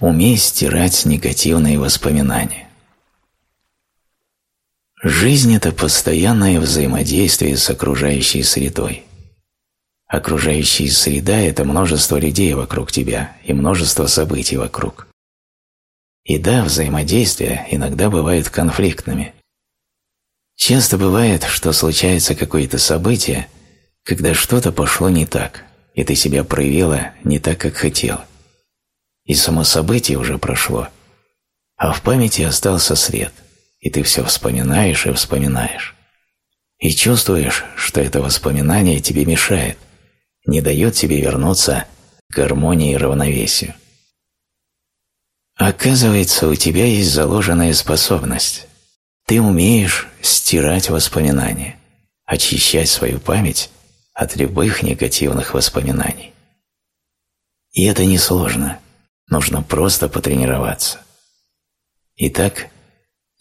умей стирать негативные воспоминания. Жизнь – это постоянное взаимодействие с окружающей средой. Окружающая среда – это множество людей вокруг тебя и множество событий вокруг. И да, взаимодействия иногда бывают конфликтными. Часто бывает, что случается какое-то событие, когда что-то пошло не так, и ты себя проявила не так, как хотела. И само событие уже прошло, а в памяти остался след – и ты все вспоминаешь и вспоминаешь. И чувствуешь, что это воспоминание тебе мешает, не дает тебе вернуться к гармонии и равновесию. Оказывается, у тебя есть заложенная способность. Ты умеешь стирать воспоминания, очищать свою память от любых негативных воспоминаний. И это несложно, нужно просто потренироваться. Итак,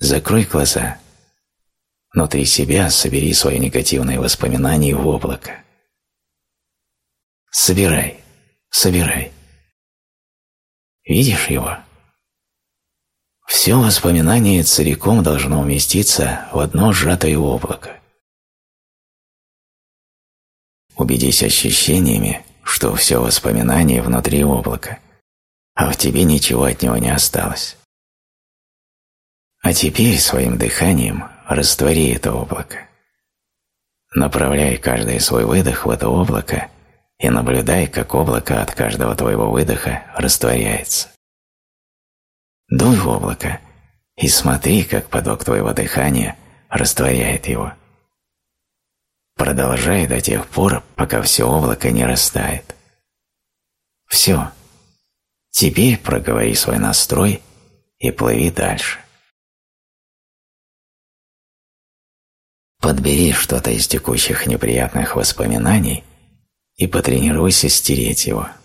Закрой глаза. Внутри себя собери свои негативные воспоминания в облако. Собирай, собирай. Видишь его? Все воспоминание целиком должно уместиться в одно сжатое облако. Убедись ощущениями, что все воспоминание внутри облака, а в тебе ничего от него не осталось. А теперь своим дыханием раствори это облако. Направляй каждый свой выдох в это облако и наблюдай, как облако от каждого твоего выдоха растворяется. Дуй в облако и смотри, как поток твоего дыхания растворяет его. Продолжай до тех пор, пока все облако не растает. Все. Теперь проговори свой настрой и плыви дальше. Подбери что-то из текущих неприятных воспоминаний и потренируйся стереть его –